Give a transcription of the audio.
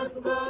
Akbar.